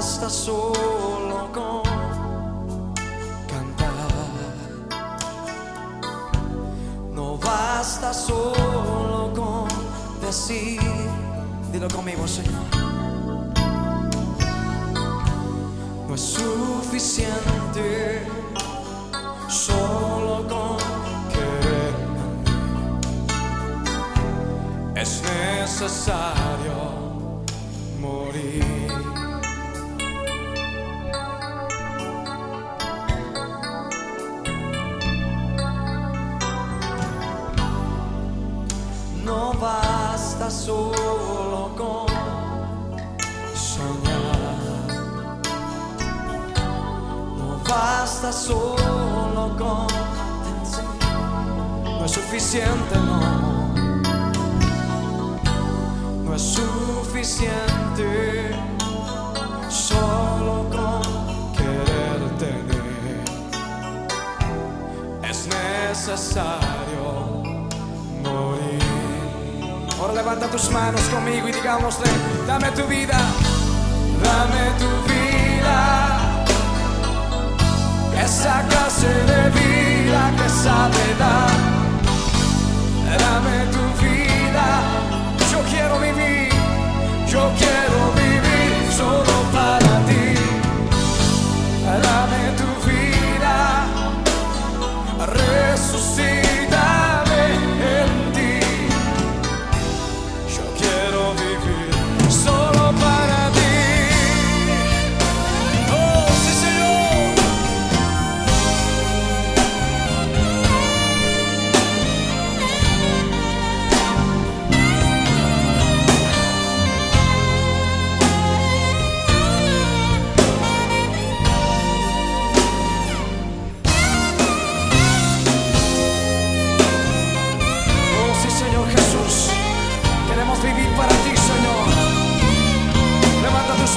basta solo con cantar. No basta solo con decir. Dilo conmigo, Señor. No es suficiente solo con querer. Es necesario morir. Basta solo con soñar. No basta solo con. No es suficiente. No levanta tus manos conmigo y digámosle, dame tu vida, dame tu vida.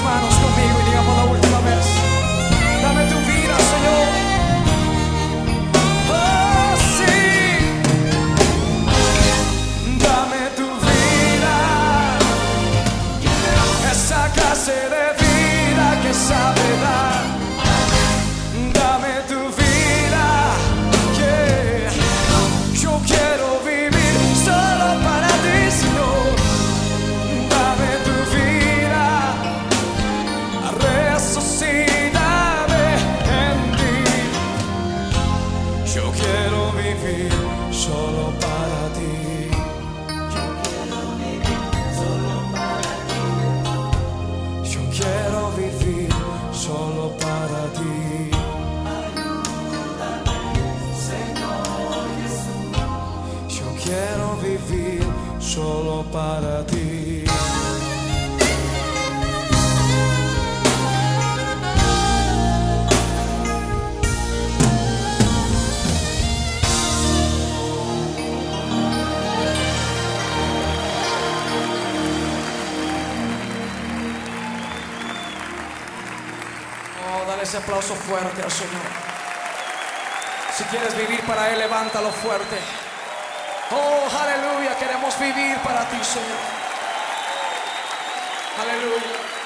Manos conmigo y digamos la última vez. Dame tu vida, Señor. Oh. Dame tu vida. Esa clase de Yo quiero vivir solo para ti. Yo quiero vivir solo para ti. Yo quiero vivir solo para ti. Oh, dale ese aplauso fuerte al Señor. Si quieres vivir para Él, levántalo fuerte. Oh, aleluya, queremos vivir para ti, Señor. Aleluya.